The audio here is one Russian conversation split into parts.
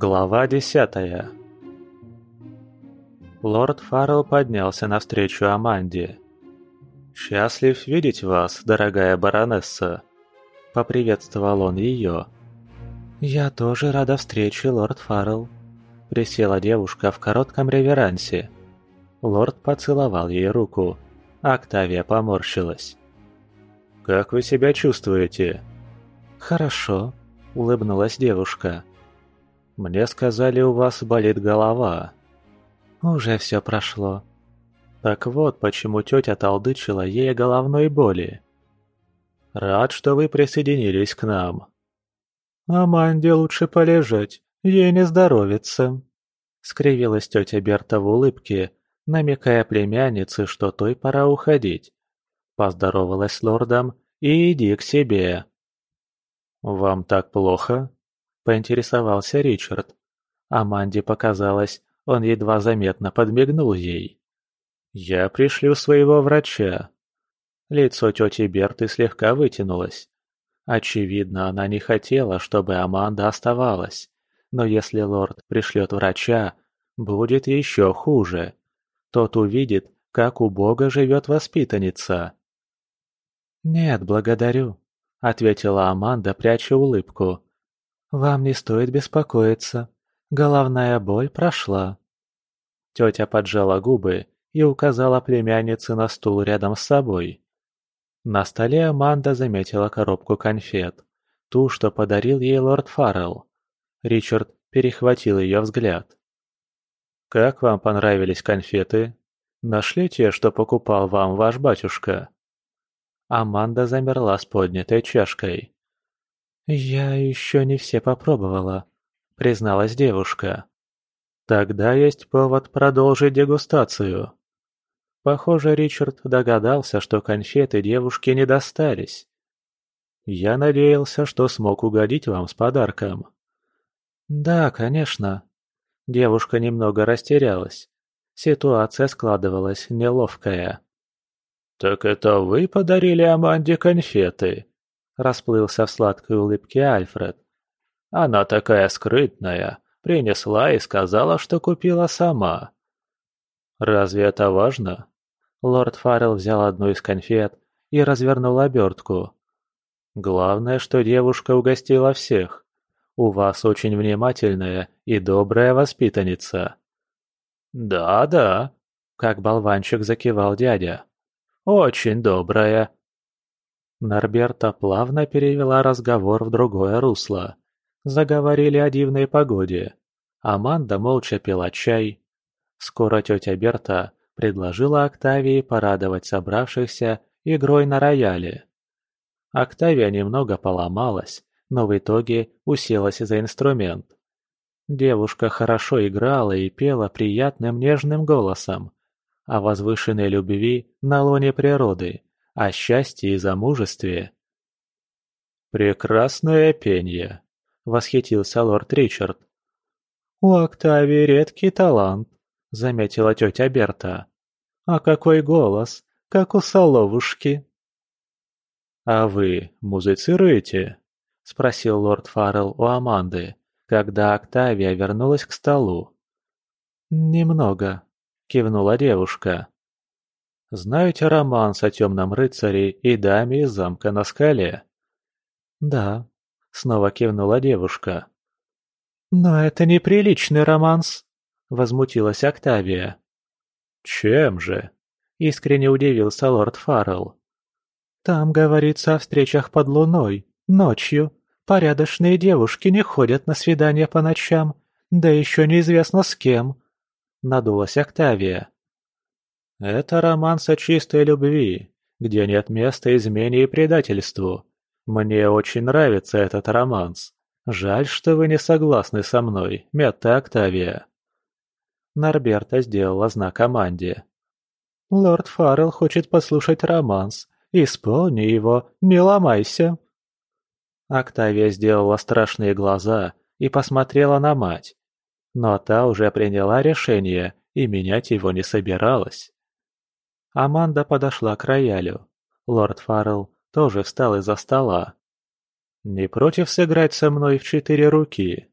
Глава десятая Лорд Фаррелл поднялся навстречу Аманде. «Счастлив видеть вас, дорогая баронесса!» – поприветствовал он ее. «Я тоже рада встрече, лорд Фаррелл», – присела девушка в коротком реверансе. Лорд поцеловал ей руку. Октавия поморщилась. «Как вы себя чувствуете?» «Хорошо», – улыбнулась девушка. «Мне сказали, у вас болит голова». «Уже все прошло». Так вот, почему тетя толдычила ей головной боли. «Рад, что вы присоединились к нам». «Аманде лучше полежать, ей не здоровится», — скривилась тетя Берта в улыбке, намекая племяннице, что той пора уходить. Поздоровалась с лордом и иди к себе. «Вам так плохо?» – поинтересовался Ричард. Аманде показалось, он едва заметно подмигнул ей. «Я пришлю своего врача». Лицо тети Берты слегка вытянулось. Очевидно, она не хотела, чтобы Аманда оставалась. Но если лорд пришлет врача, будет еще хуже. Тот увидит, как у Бога живет воспитанница. «Нет, благодарю», — ответила Аманда, пряча улыбку. «Вам не стоит беспокоиться. Головная боль прошла». Тетя поджала губы и указала племяннице на стул рядом с собой. На столе Аманда заметила коробку конфет, ту, что подарил ей лорд Фаррелл. Ричард перехватил ее взгляд. «Как вам понравились конфеты? Нашли те, что покупал вам ваш батюшка?» Аманда замерла с поднятой чашкой. «Я еще не все попробовала», — призналась девушка. «Тогда есть повод продолжить дегустацию». Похоже, Ричард догадался, что конфеты девушке не достались. «Я надеялся, что смог угодить вам с подарком». «Да, конечно». Девушка немного растерялась. Ситуация складывалась неловкая. «Так это вы подарили Аманде конфеты?» Расплылся в сладкой улыбке Альфред. «Она такая скрытная, принесла и сказала, что купила сама». «Разве это важно?» Лорд Фаррелл взял одну из конфет и развернул обертку. «Главное, что девушка угостила всех. У вас очень внимательная и добрая воспитанница». «Да-да», — как болванчик закивал дядя. Очень добрая». Норберта плавно перевела разговор в другое русло. Заговорили о дивной погоде. Аманда молча пила чай. Скоро тетя Берта предложила Октавии порадовать собравшихся игрой на рояле. Октавия немного поломалась, но в итоге уселась за инструмент. Девушка хорошо играла и пела приятным нежным голосом, о возвышенной любви на лоне природы, о счастье и замужестве. «Прекрасное пение!» — восхитился лорд Ричард. «У Октавии редкий талант», — заметила тетя Берта. «А какой голос, как у соловушки!» «А вы музицируете?» — спросил лорд Фаррелл у Аманды, когда Октавия вернулась к столу. «Немного», — кивнула девушка. «Знаете романс о темном рыцаре и даме из замка на скале?» «Да», — снова кивнула девушка. «Но это неприличный романс», — возмутилась Октавия. «Чем же?» — искренне удивился лорд Фаррелл. «Там говорится о встречах под луной, ночью. Порядочные девушки не ходят на свидания по ночам, да еще неизвестно с кем. — надулась Октавия. «Это романс о чистой любви, где нет места измене и предательству. Мне очень нравится этот романс. Жаль, что вы не согласны со мной, Метта Октавия». Норберта сделала знак команде. «Лорд Фаррелл хочет послушать романс. Исполни его, не ломайся!» Октавия сделала страшные глаза и посмотрела на мать но та уже приняла решение и менять его не собиралась. Аманда подошла к роялю. Лорд Фаррелл тоже встал из-за стола. «Не против сыграть со мной в четыре руки?»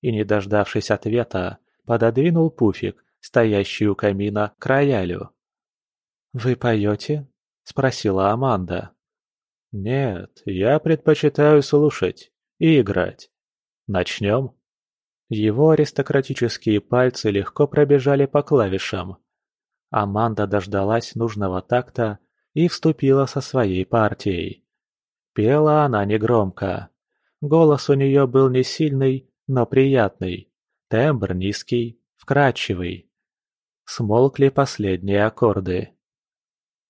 и, не дождавшись ответа, пододвинул пуфик, стоящий у камина, к роялю. «Вы поете?» – спросила Аманда. «Нет, я предпочитаю слушать и играть. Начнем?» Его аристократические пальцы легко пробежали по клавишам. Аманда дождалась нужного такта и вступила со своей партией. Пела она негромко. Голос у нее был не сильный, но приятный. Тембр низкий, вкрадчивый. Смолкли последние аккорды.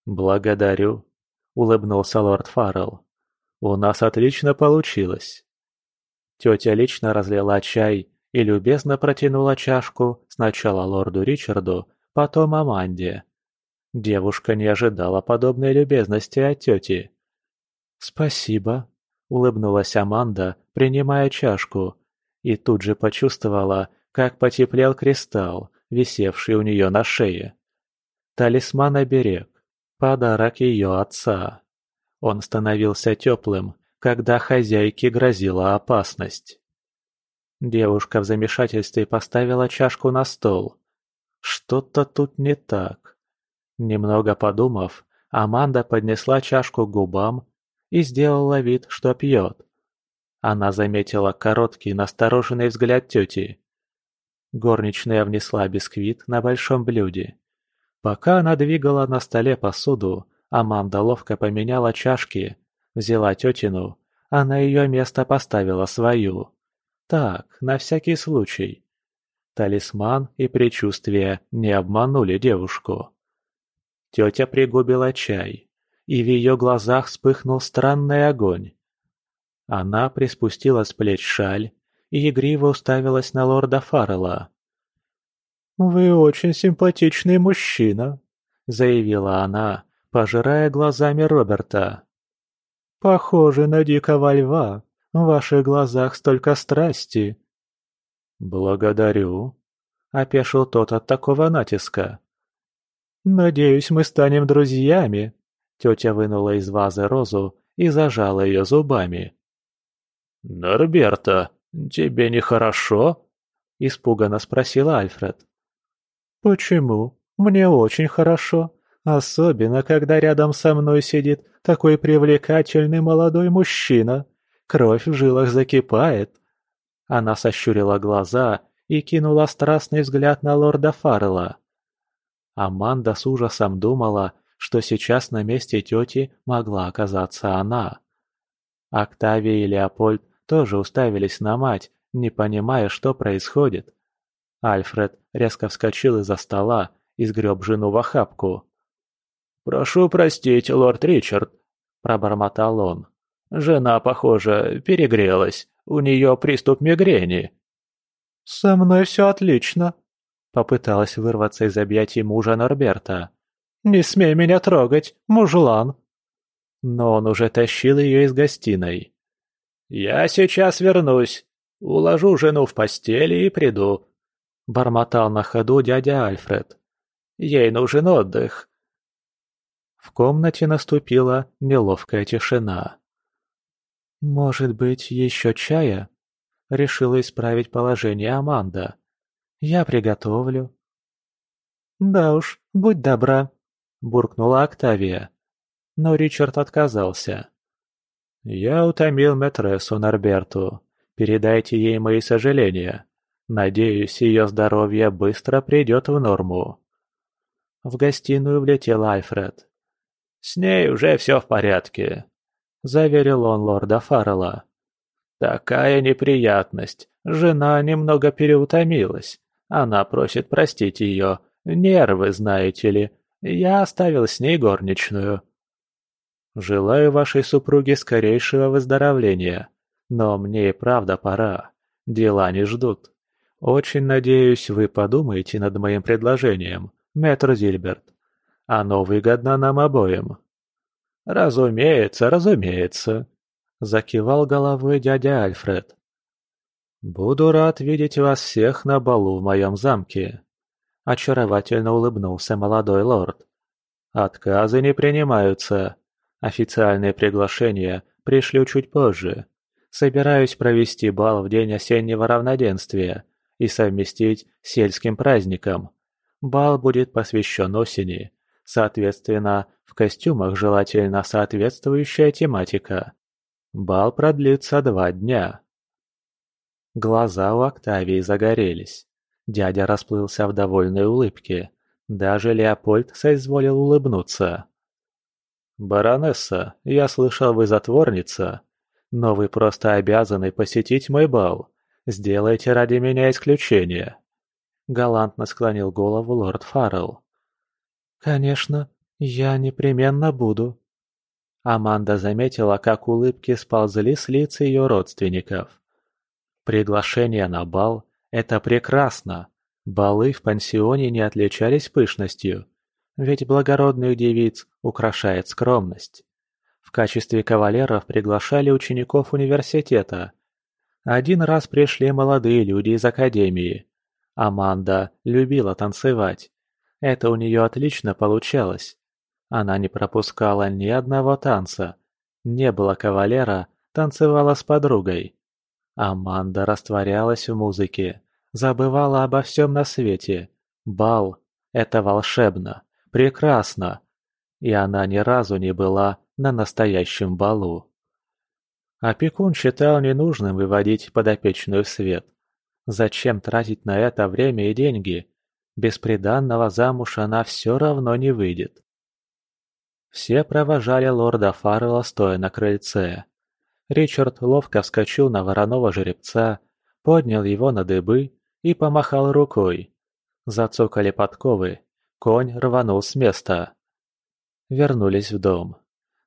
«Благодарю», — улыбнулся лорд Фаррелл. «У нас отлично получилось». Тетя лично разлила чай и любезно протянула чашку сначала лорду Ричарду, потом Аманде. Девушка не ожидала подобной любезности от тети. «Спасибо», — улыбнулась Аманда, принимая чашку, и тут же почувствовала, как потеплел кристалл, висевший у нее на шее. Талисман-оберег, подарок ее отца. Он становился теплым, когда хозяйке грозила опасность. Девушка в замешательстве поставила чашку на стол. Что-то тут не так. Немного подумав, Аманда поднесла чашку к губам и сделала вид, что пьет. Она заметила короткий настороженный взгляд тети. Горничная внесла бисквит на большом блюде. Пока она двигала на столе посуду, Аманда ловко поменяла чашки, взяла тетину, а на ее место поставила свою. Так, на всякий случай. Талисман и предчувствие не обманули девушку. Тетя пригубила чай, и в ее глазах вспыхнул странный огонь. Она приспустила с плеч шаль и игриво уставилась на лорда Фаррелла. «Вы очень симпатичный мужчина», — заявила она, пожирая глазами Роберта. «Похоже на дикого льва, в ваших глазах столько страсти». «Благодарю», — опешил тот от такого натиска. «Надеюсь, мы станем друзьями», — тетя вынула из вазы розу и зажала ее зубами. «Норберта, тебе нехорошо?» — испуганно спросил Альфред. «Почему? Мне очень хорошо, особенно когда рядом со мной сидит такой привлекательный молодой мужчина», Кровь в жилах закипает. Она сощурила глаза и кинула страстный взгляд на лорда Фаррелла. Аманда с ужасом думала, что сейчас на месте тети могла оказаться она. Октавия и Леопольд тоже уставились на мать, не понимая, что происходит. Альфред резко вскочил из-за стола и сгреб жену в охапку. «Прошу простить, лорд Ричард», – пробормотал он. Жена, похоже, перегрелась. У нее приступ мигрени. «Со мной все отлично», — попыталась вырваться из объятий мужа Норберта. «Не смей меня трогать, мужлан!» Но он уже тащил ее из гостиной. «Я сейчас вернусь. Уложу жену в постели и приду», — бормотал на ходу дядя Альфред. «Ей нужен отдых». В комнате наступила неловкая тишина. «Может быть, еще чая?» — решила исправить положение Аманда. «Я приготовлю». «Да уж, будь добра», — буркнула Октавия. Но Ричард отказался. «Я утомил Метрессу Норберту. Передайте ей мои сожаления. Надеюсь, ее здоровье быстро придет в норму». В гостиную влетел Альфред. «С ней уже все в порядке. – заверил он лорда Фаррелла. «Такая неприятность. Жена немного переутомилась. Она просит простить ее. Нервы, знаете ли. Я оставил с ней горничную». «Желаю вашей супруге скорейшего выздоровления. Но мне и правда пора. Дела не ждут. Очень надеюсь, вы подумаете над моим предложением, мэтр Зильберт. Оно выгодно нам обоим». «Разумеется, разумеется», — закивал головой дядя Альфред. «Буду рад видеть вас всех на балу в моем замке», — очаровательно улыбнулся молодой лорд. «Отказы не принимаются. Официальные приглашения пришлю чуть позже. собираюсь провести бал в день осеннего равноденствия и совместить с сельским праздником. Бал будет посвящен осени, соответственно, в костюмах желательно соответствующая тематика. Бал продлится два дня. Глаза у Октавии загорелись. Дядя расплылся в довольной улыбке. Даже Леопольд соизволил улыбнуться. «Баронесса, я слышал, вы затворница, но вы просто обязаны посетить мой бал. Сделайте ради меня исключение». Галантно склонил голову лорд Фаррелл. «Конечно, я непременно буду». Аманда заметила, как улыбки сползли с лиц ее родственников. Приглашение на бал – это прекрасно. Балы в пансионе не отличались пышностью, ведь благородных девиц украшает скромность. В качестве кавалеров приглашали учеников университета. Один раз пришли молодые люди из академии. Аманда любила танцевать. Это у нее отлично получалось. Она не пропускала ни одного танца. Не было кавалера, танцевала с подругой. Аманда растворялась в музыке, забывала обо всем на свете. Бал – это волшебно. Прекрасно. И она ни разу не была на настоящем балу. Опекун считал ненужным выводить подопечную в свет. Зачем тратить на это время и деньги? Без приданного замуж она все равно не выйдет. Все провожали лорда Фаррелла стоя на крыльце. Ричард ловко вскочил на вороного жеребца, поднял его на дыбы и помахал рукой. Зацокали подковы, Конь рванул с места. Вернулись в дом.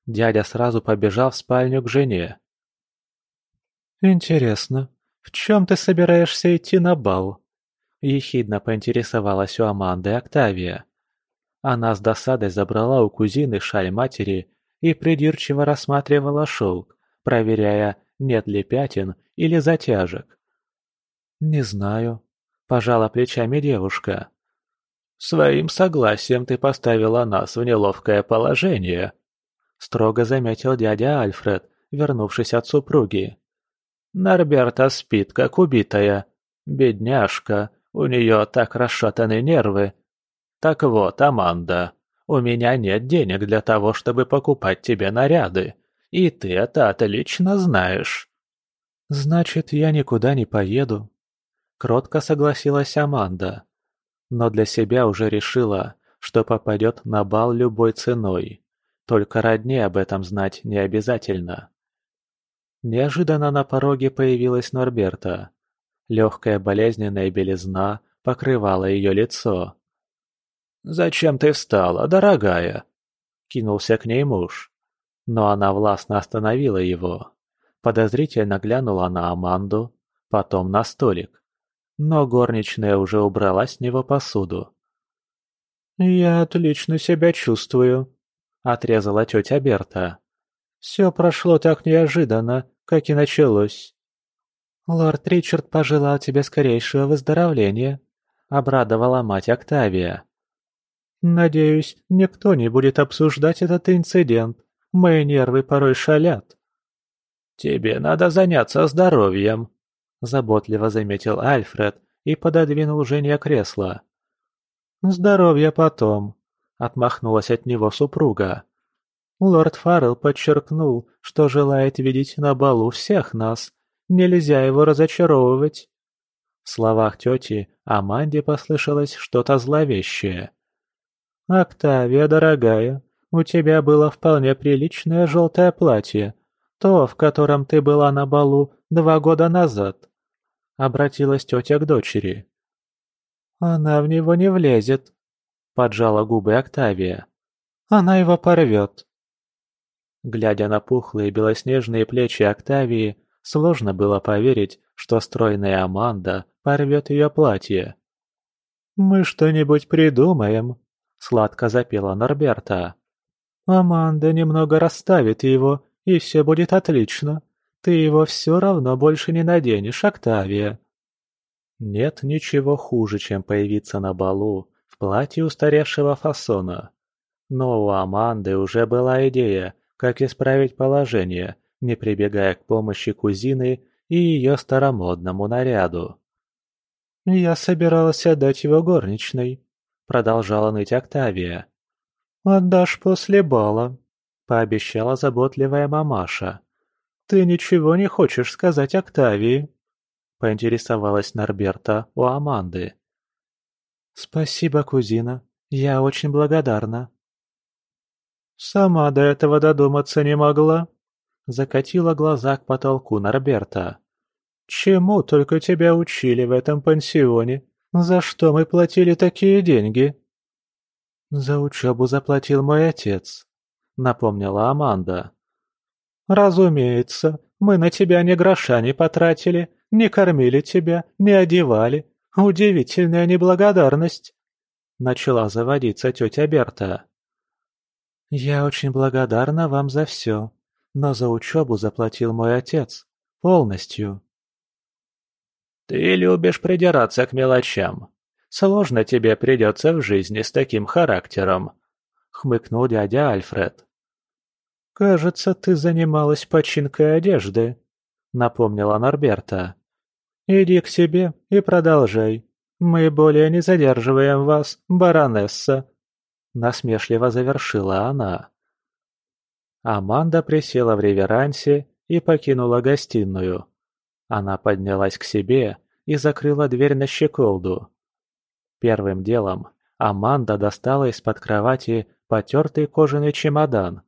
Дядя сразу побежал в спальню к жене. «Интересно, в чем ты собираешься идти на бал?» Ехидно поинтересовалась у Аманды Октавия. Она с досадой забрала у кузины шаль матери и придирчиво рассматривала шелк, проверяя, нет ли пятен или затяжек. «Не знаю», – пожала плечами девушка. «Своим согласием ты поставила нас в неловкое положение», — строго заметил дядя Альфред, вернувшись от супруги. «Норберта спит, как убитая. Бедняжка, у нее так расшатаны нервы. Так вот, Аманда, у меня нет денег для того, чтобы покупать тебе наряды, и ты это отлично знаешь». «Значит, я никуда не поеду», — кротко согласилась Аманда но для себя уже решила, что попадет на бал любой ценой. Только родне об этом знать не обязательно. Неожиданно на пороге появилась Норберта. Легкая болезненная белизна покрывала ее лицо. «Зачем ты встала, дорогая?» Кинулся к ней муж. Но она властно остановила его. Подозрительно глянула на Аманду, потом на столик но горничная уже убрала с него посуду. «Я отлично себя чувствую», — отрезала тетя Берта. «Все прошло так неожиданно, как и началось». «Лорд Ричард пожелал тебе скорейшего выздоровления», — обрадовала мать Октавия. «Надеюсь, никто не будет обсуждать этот инцидент. Мои нервы порой шалят». «Тебе надо заняться здоровьем», заботливо заметил Альфред и пододвинул Жене кресло. «Здоровье потом», — отмахнулась от него супруга. Лорд Фаррелл подчеркнул, что желает видеть на балу всех нас. Нельзя его разочаровывать. В словах тети Аманде послышалось что-то зловещее. «Октавия, дорогая, у тебя было вполне приличное желтое платье, то, в котором ты была на балу два года назад. — обратилась тетя к дочери. «Она в него не влезет», — поджала губы Октавия. «Она его порвет». Глядя на пухлые белоснежные плечи Октавии, сложно было поверить, что стройная Аманда порвет ее платье. «Мы что-нибудь придумаем», — сладко запела Норберта. «Аманда немного расставит его, и все будет отлично. Ты его все равно больше не наденешь, Октавия. Нет ничего хуже, чем появиться на балу в платье устаревшего фасона. Но у Аманды уже была идея, как исправить положение, не прибегая к помощи кузины и ее старомодному наряду. «Я собиралась отдать его горничной», — продолжала ныть Октавия. «Отдашь после бала», — пообещала заботливая мамаша. «Ты ничего не хочешь сказать Октавии?» — поинтересовалась Норберта у Аманды. «Спасибо, кузина. Я очень благодарна». «Сама до этого додуматься не могла?» Закатила глаза к потолку Норберта. «Чему только тебя учили в этом пансионе? За что мы платили такие деньги?» «За учебу заплатил мой отец», — напомнила Аманда. «Разумеется, мы на тебя ни гроша не потратили, не кормили тебя, не одевали. Удивительная неблагодарность!» Начала заводиться тетя Берта. «Я очень благодарна вам за все, но за учебу заплатил мой отец. Полностью». «Ты любишь придираться к мелочам. Сложно тебе придется в жизни с таким характером», — хмыкнул дядя Альфред. «Кажется, ты занималась починкой одежды», — напомнила Норберта. «Иди к себе и продолжай. Мы более не задерживаем вас, баронесса», — насмешливо завершила она. Аманда присела в реверансе и покинула гостиную. Она поднялась к себе и закрыла дверь на щеколду. Первым делом Аманда достала из-под кровати потертый кожаный чемодан.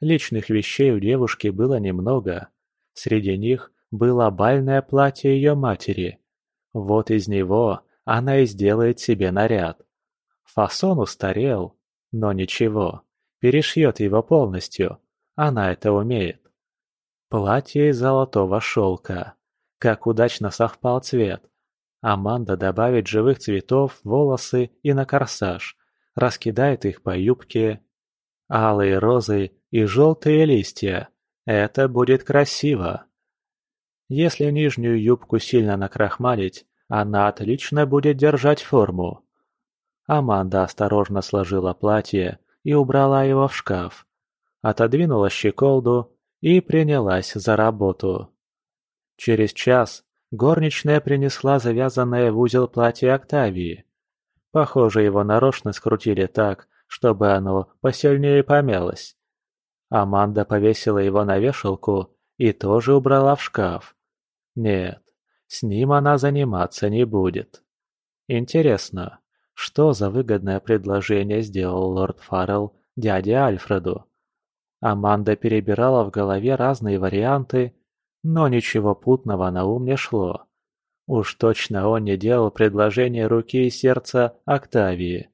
Личных вещей у девушки было немного. Среди них было бальное платье ее матери. Вот из него она и сделает себе наряд. Фасон устарел, но ничего, перешьет его полностью, она это умеет. Платье из золотого шелка. Как удачно совпал цвет. Аманда добавит живых цветов в волосы и на корсаж, раскидает их по юбке. Алые розы и желтые листья. Это будет красиво. Если нижнюю юбку сильно накрахмалить, она отлично будет держать форму. Аманда осторожно сложила платье и убрала его в шкаф. Отодвинула щеколду и принялась за работу. Через час горничная принесла завязанное в узел платье Октавии. Похоже, его нарочно скрутили так, чтобы оно посильнее помялось. Аманда повесила его на вешалку и тоже убрала в шкаф. Нет, с ним она заниматься не будет. Интересно, что за выгодное предложение сделал лорд Фаррелл дяде Альфреду? Аманда перебирала в голове разные варианты, но ничего путного на ум не шло. Уж точно он не делал предложение руки и сердца Октавии.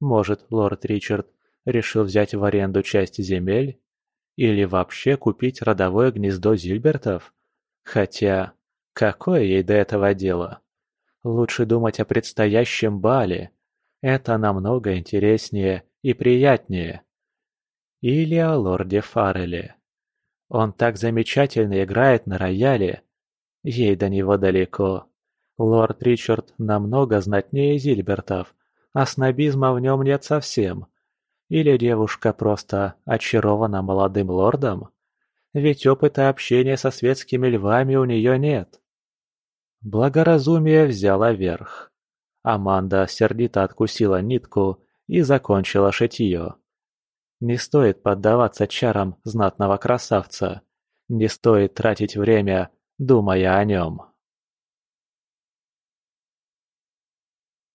Может, лорд Ричард решил взять в аренду часть земель? Или вообще купить родовое гнездо Зильбертов? Хотя, какое ей до этого дело? Лучше думать о предстоящем бале. Это намного интереснее и приятнее. Или о лорде Фарреле. Он так замечательно играет на рояле. Ей до него далеко. Лорд Ричард намного знатнее Зильбертов, а снобизма в нем нет совсем. Или девушка просто очарована молодым лордом? ведь опыта общения со светскими львами у нее нет. Благоразумие взяло верх. Аманда сердито откусила нитку и закончила шитье. Не стоит поддаваться чарам знатного красавца. Не стоит тратить время, думая о нем.